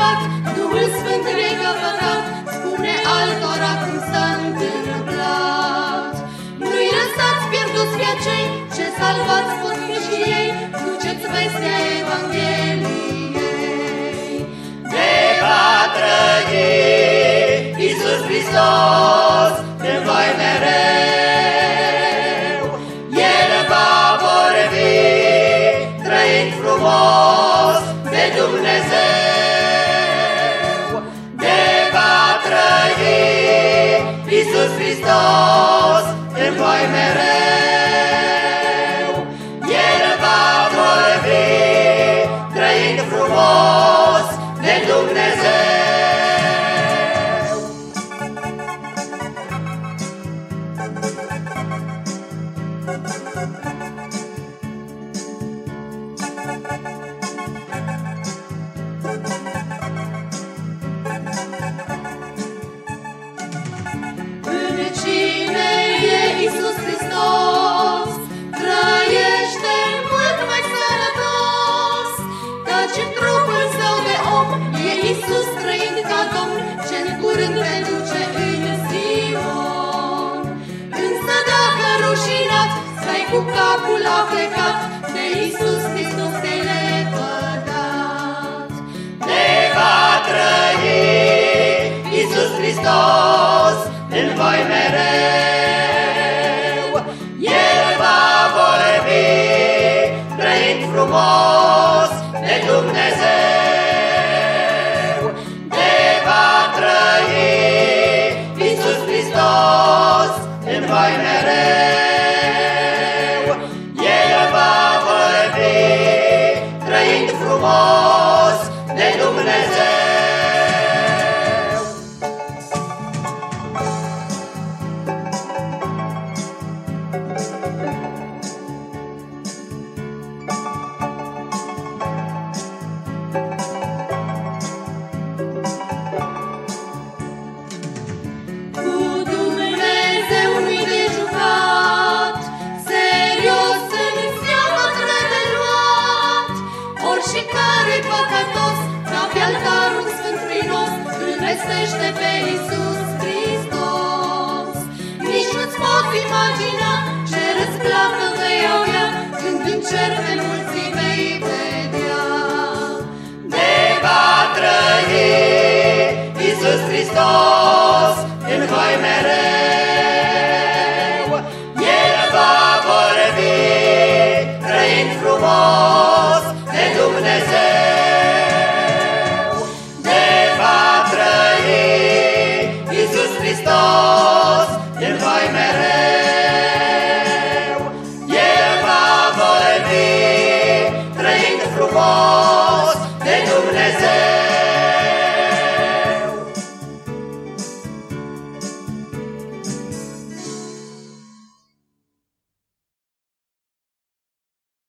schimbat, Duhul Sfânt regăpătat, spune altora cum s-a întâmplat. Nu-i lăsați pierduți pe acei, ce salvați pot fi și ei, duceți vestea Evangheliei. De va trăi Iisus Hristos, de voi mereu, El va frumos, În cine e Iisus Hristos, trăiește mult mai sănătos, căci în trupul său de om e Iisus trăind ca Domn, ce în curând le duce în Sion. Însă dacă rușinat, stai cu capul aplecat, de Iisus Hristos te-ai lepădat. Ne va trăi Iisus Hristos în voi mereu. El va vorbi trăind frumos de Dumnezeu. Ne va trăi Iisus Hristos în voi mereu. El va vorbi trăind frumos de Dumnezeu. Ori care păcătos, ca pe altarul sfânt frinos, îl vestește pe Iisus Hristos. Nici nu-ți poți imagina ce răsplată vei avea, când în cer pe Hristos în voi mereu. El va vorbi trăind frumos